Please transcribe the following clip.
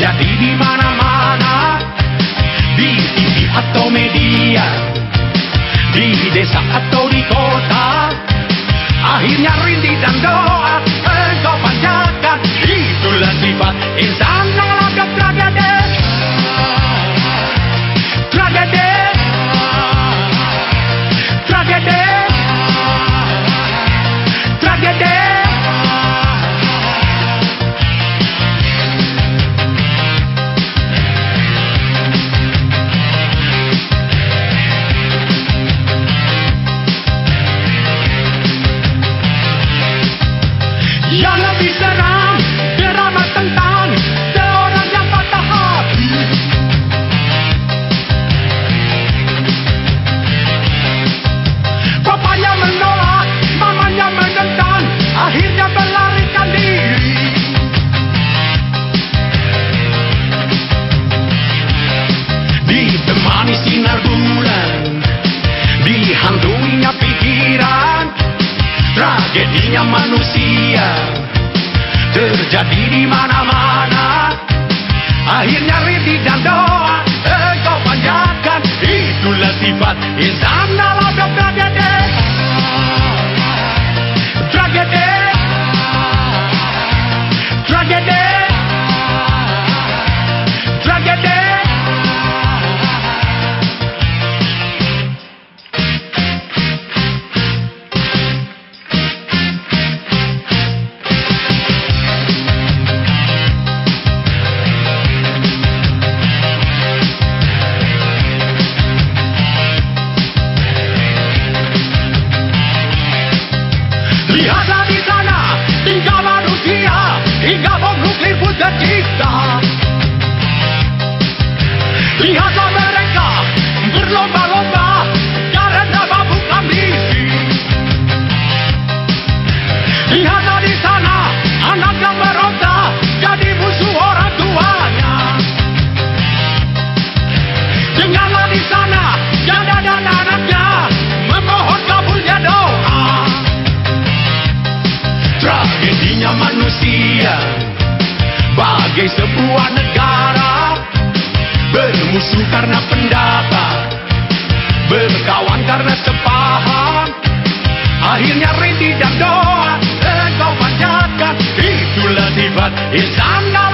terjadi di mana-mana di TV atau media di desa atau di kota akhirnya rintih dan doa Ditemani sinar bulan Dihantuinya pikiran Tragedinya manusia terjadi di mana-mana. Akhirnya rintih dan doa engkau panjatkan. Itulah sifat insan Lihatlah di sana anak yang berontak jadi musuh orang tuanya. Dengarlah di sana janda dan anaknya memohon kabulnya doa. Tragedinya manusia Bagai sebuah negara Bermusuh karena pendapat Berkawan karena sepaham Akhirnya rintih dan doa Engkau panjatkan Itulah sifat insan dalam